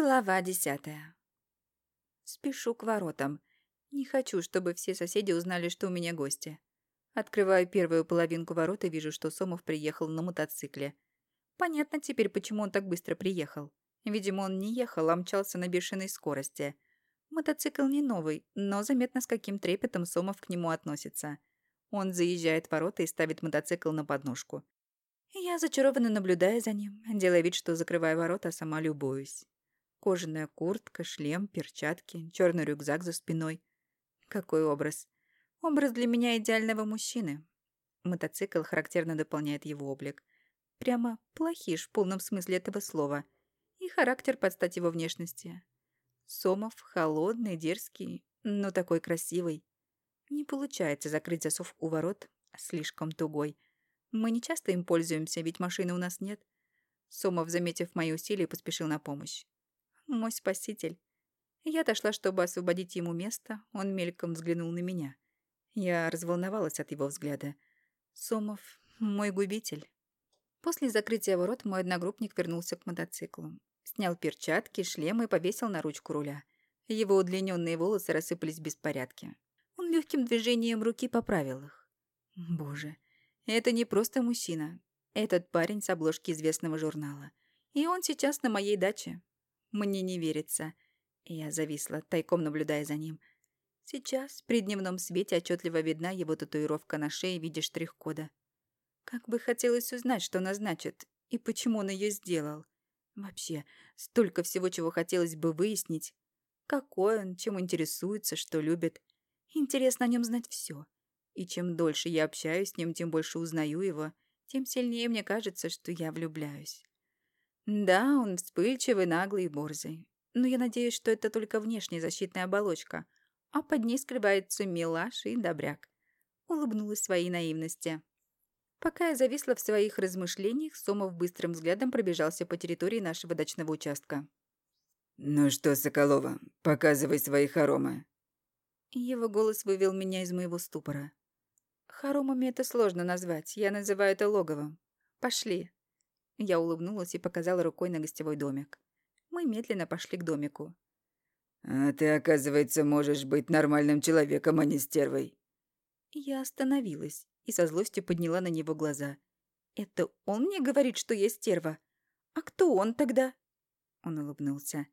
Глава десятая. Спешу к воротам. Не хочу, чтобы все соседи узнали, что у меня гости. Открываю первую половинку ворот и вижу, что Сомов приехал на мотоцикле. Понятно теперь, почему он так быстро приехал. Видимо, он не ехал, а мчался на бешеной скорости. Мотоцикл не новый, но заметно с каким трепетом Сомов к нему относится. Он заезжает в ворота и ставит мотоцикл на подножку. Я зачарованно наблюдаю за ним, делая вид, что закрываю ворота, а сама любуюсь. Кожаная куртка, шлем, перчатки, черный рюкзак за спиной. Какой образ? Образ для меня идеального мужчины. Мотоцикл характерно дополняет его облик. Прямо плохиш в полном смысле этого слова. И характер под стать его внешности. Сомов холодный, дерзкий, но такой красивый. Не получается закрыть засов у ворот, слишком тугой. Мы не часто им пользуемся, ведь машины у нас нет. Сомов, заметив мои усилия, поспешил на помощь мой спаситель. Я отошла, чтобы освободить ему место, он мельком взглянул на меня. Я разволновалась от его взгляда. Сомов — мой губитель. После закрытия ворот мой одногруппник вернулся к мотоциклу. Снял перчатки, шлем и повесил на ручку руля. Его удлиненные волосы рассыпались в беспорядке. Он легким движением руки поправил их. Боже, это не просто мужчина. Этот парень с обложки известного журнала. И он сейчас на моей даче. Мне не верится. Я зависла, тайком наблюдая за ним. Сейчас при дневном свете отчетливо видна его татуировка на шее в виде штрих-кода. Как бы хотелось узнать, что она значит, и почему он ее сделал. Вообще, столько всего, чего хотелось бы выяснить. Какой он, чем интересуется, что любит. Интересно о нем знать все. И чем дольше я общаюсь с ним, тем больше узнаю его, тем сильнее мне кажется, что я влюбляюсь. Да, он вспыльчивый, наглый и борзый. Но я надеюсь, что это только внешняя защитная оболочка, а под ней скрывается милаш и добряк. Улыбнулась своей наивности. Пока я зависла в своих размышлениях, Сомов быстрым взглядом пробежался по территории нашего дачного участка. «Ну что, Соколова, показывай свои хоромы». Его голос вывел меня из моего ступора. Хоромами это сложно назвать, я называю это логовом. Пошли. Я улыбнулась и показала рукой на гостевой домик. Мы медленно пошли к домику. «А ты, оказывается, можешь быть нормальным человеком, а не стервой». Я остановилась и со злостью подняла на него глаза. «Это он мне говорит, что я стерва? А кто он тогда?» Он улыбнулся.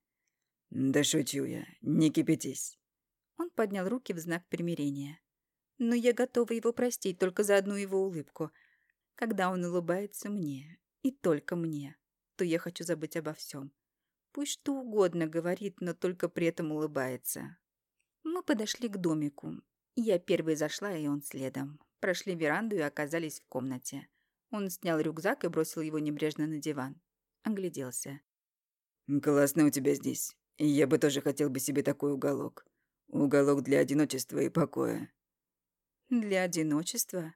«Да шучу я, не кипятись». Он поднял руки в знак примирения. Но я готова его простить только за одну его улыбку. Когда он улыбается мне, и только мне, то я хочу забыть обо всем. Пусть что угодно говорит, но только при этом улыбается. Мы подошли к домику. Я первой зашла, и он следом. Прошли веранду и оказались в комнате. Он снял рюкзак и бросил его небрежно на диван. Огляделся. «Классно у тебя здесь. Я бы тоже хотел бы себе такой уголок. Уголок для одиночества и покоя». «Для одиночества?»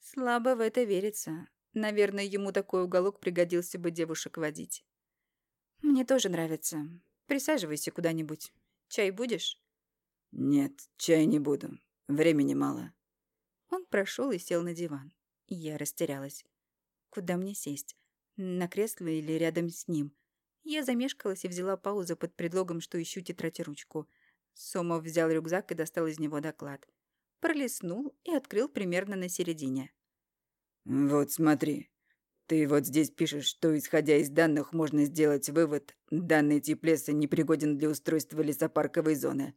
Слабо в это верится. Наверное, ему такой уголок пригодился бы девушек водить. Мне тоже нравится. Присаживайся куда-нибудь. Чай будешь? Нет, чай не буду. Времени мало. Он прошел и сел на диван. Я растерялась. Куда мне сесть? На кресло или рядом с ним? Я замешкалась и взяла паузу под предлогом, что ищу тетрадь и ручку. Сомов взял рюкзак и достал из него доклад. Пролистнул и открыл примерно на середине. «Вот смотри. Ты вот здесь пишешь, что, исходя из данных, можно сделать вывод, данный тип леса непригоден для устройства лесопарковой зоны.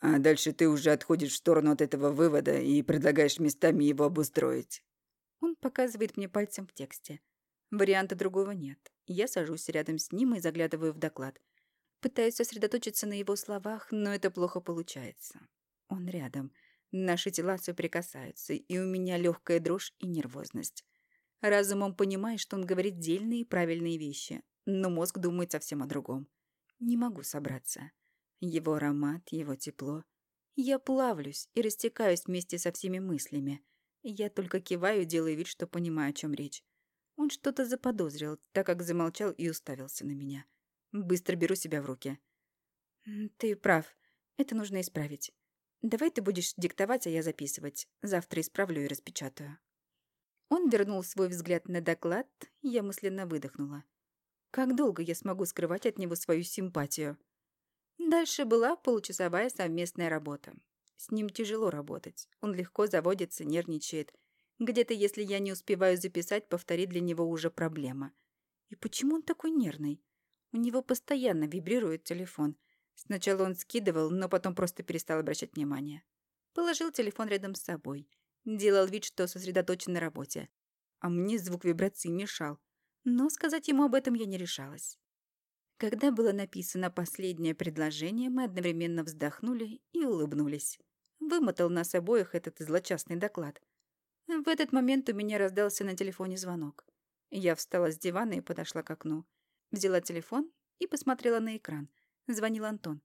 А дальше ты уже отходишь в сторону от этого вывода и предлагаешь местами его обустроить». Он показывает мне пальцем в тексте. Варианта другого нет. Я сажусь рядом с ним и заглядываю в доклад. Пытаюсь сосредоточиться на его словах, но это плохо получается. Он рядом — Наши тела соприкасаются, и у меня легкая дрожь и нервозность. Разумом понимает, что он говорит дельные и правильные вещи, но мозг думает совсем о другом. Не могу собраться. Его аромат, его тепло. Я плавлюсь и растекаюсь вместе со всеми мыслями. Я только киваю, делая вид, что понимаю, о чем речь. Он что-то заподозрил, так как замолчал и уставился на меня. Быстро беру себя в руки. «Ты прав. Это нужно исправить. Давай ты будешь диктовать, а я записывать. Завтра исправлю и распечатаю». Он вернул свой взгляд на доклад, я мысленно выдохнула. Как долго я смогу скрывать от него свою симпатию? Дальше была получасовая совместная работа. С ним тяжело работать. Он легко заводится, нервничает. Где-то, если я не успеваю записать, повторить для него уже проблема. И почему он такой нервный? У него постоянно вибрирует телефон. Сначала он скидывал, но потом просто перестал обращать внимание. Положил телефон рядом с собой. Делал вид, что сосредоточен на работе. А мне звук вибрации мешал. Но сказать ему об этом я не решалась. Когда было написано последнее предложение, мы одновременно вздохнули и улыбнулись. Вымотал нас обоих этот злочастный доклад. В этот момент у меня раздался на телефоне звонок. Я встала с дивана и подошла к окну. Взяла телефон и посмотрела на экран. Звонил Антон.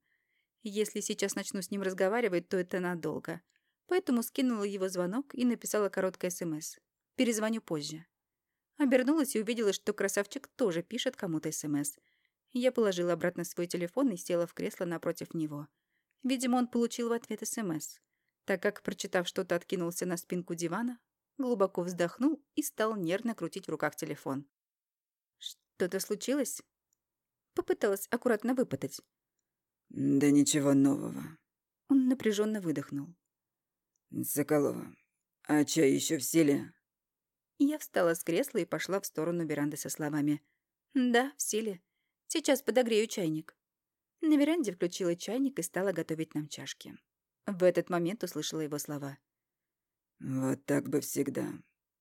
Если сейчас начну с ним разговаривать, то это надолго. Поэтому скинула его звонок и написала короткое СМС. Перезвоню позже. Обернулась и увидела, что красавчик тоже пишет кому-то СМС. Я положила обратно свой телефон и села в кресло напротив него. Видимо, он получил в ответ СМС, так как, прочитав что-то, откинулся на спинку дивана, глубоко вздохнул и стал нервно крутить в руках телефон. «Что-то случилось?» Попыталась аккуратно выпытать. «Да ничего нового». Он напряженно выдохнул. «Соколова, а чай еще в силе?» Я встала с кресла и пошла в сторону веранды со словами. «Да, в силе. Сейчас подогрею чайник». На веранде включила чайник и стала готовить нам чашки. В этот момент услышала его слова. «Вот так бы всегда.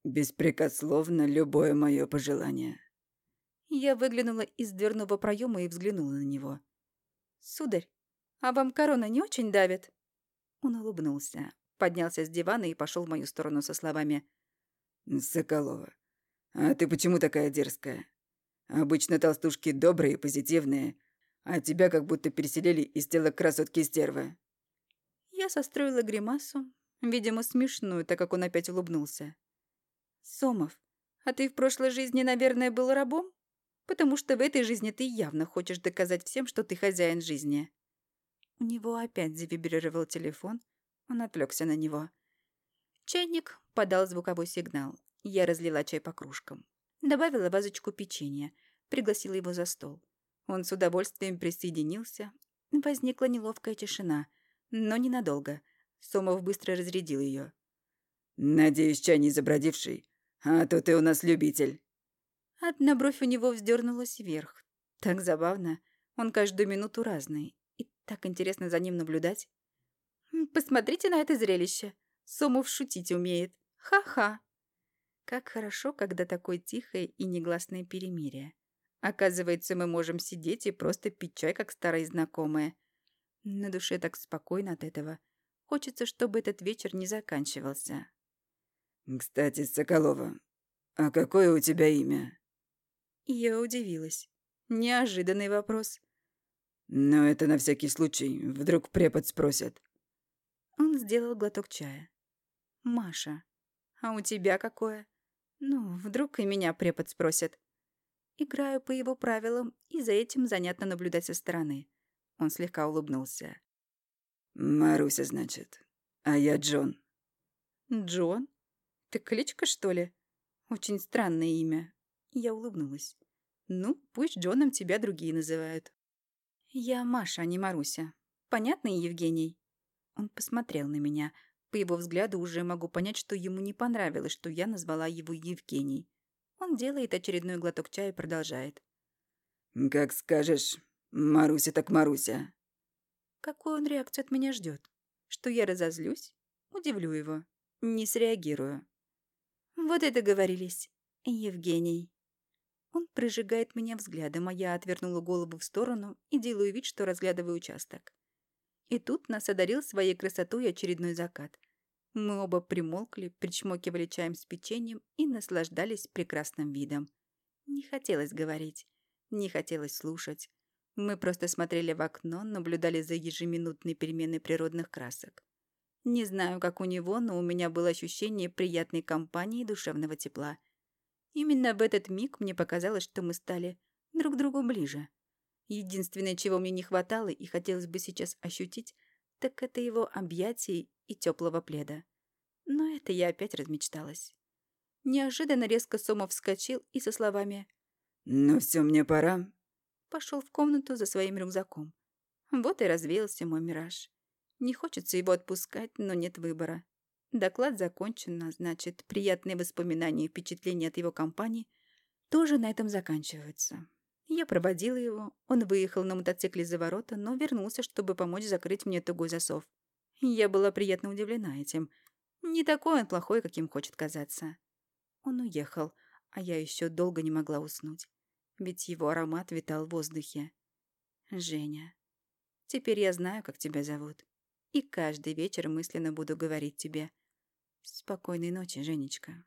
Беспрекословно любое мое пожелание». Я выглянула из дверного проема и взглянула на него. «Сударь, а вам корона не очень давит?» Он улыбнулся, поднялся с дивана и пошел в мою сторону со словами. «Соколова, а ты почему такая дерзкая? Обычно толстушки добрые и позитивные, а тебя как будто переселили из тела красотки-стервы». Я состроила гримасу, видимо, смешную, так как он опять улыбнулся. «Сомов, а ты в прошлой жизни, наверное, был рабом?» Потому что в этой жизни ты явно хочешь доказать всем, что ты хозяин жизни». У него опять завибрировал телефон, он отвлекся на него. Чайник подал звуковой сигнал. Я разлила чай по кружкам. Добавила вазочку печенья, пригласила его за стол. Он с удовольствием присоединился. Возникла неловкая тишина, но ненадолго. Сомов быстро разрядил ее. «Надеюсь, чай не забродивший, а то ты у нас любитель». Одна бровь у него вздернулась вверх. Так забавно. Он каждую минуту разный. И так интересно за ним наблюдать. Посмотрите на это зрелище. Сомов шутить умеет. Ха-ха. Как хорошо, когда такое тихое и негласное перемирие. Оказывается, мы можем сидеть и просто пить чай, как старые знакомые. На душе так спокойно от этого. Хочется, чтобы этот вечер не заканчивался. «Кстати, Соколова, а какое у тебя имя?» Я удивилась. Неожиданный вопрос. Но это на всякий случай. Вдруг препод спросит. Он сделал глоток чая. Маша. А у тебя какое? Ну, вдруг и меня препод спросит. Играю по его правилам, и за этим занятно наблюдать со стороны. Он слегка улыбнулся. «Маруся, значит. А я Джон». «Джон? Ты кличка, что ли? Очень странное имя. Я улыбнулась. «Ну, пусть Джоном тебя другие называют». «Я Маша, а не Маруся. Понятно, Евгений?» Он посмотрел на меня. По его взгляду уже могу понять, что ему не понравилось, что я назвала его Евгений. Он делает очередной глоток чая и продолжает. «Как скажешь. Маруся так Маруся». Какую он реакцию от меня ждет? Что я разозлюсь? Удивлю его. Не среагирую. Вот это говорились. Евгений. Он прижигает меня взглядом, а я отвернула голову в сторону и делаю вид, что разглядываю участок. И тут нас одарил своей красотой очередной закат. Мы оба примолкли, причмокивали чаем с печеньем и наслаждались прекрасным видом. Не хотелось говорить, не хотелось слушать. Мы просто смотрели в окно, наблюдали за ежеминутной переменой природных красок. Не знаю, как у него, но у меня было ощущение приятной компании и душевного тепла – Именно в этот миг мне показалось, что мы стали друг другу ближе. Единственное, чего мне не хватало и хотелось бы сейчас ощутить, так это его объятий и теплого пледа. Но это я опять размечталась. Неожиданно резко Сомов вскочил и со словами «Ну все, мне пора». Пошел в комнату за своим рюкзаком. Вот и развеялся мой мираж. Не хочется его отпускать, но нет выбора. Доклад закончен, а значит, приятные воспоминания и впечатления от его компании тоже на этом заканчиваются. Я проводила его, он выехал на мотоцикле за ворота, но вернулся, чтобы помочь закрыть мне тугой засов. Я была приятно удивлена этим. Не такой он плохой, каким хочет казаться. Он уехал, а я еще долго не могла уснуть, ведь его аромат витал в воздухе. Женя. Теперь я знаю, как тебя зовут. И каждый вечер мысленно буду говорить тебе «Спокойной ночи, Женечка».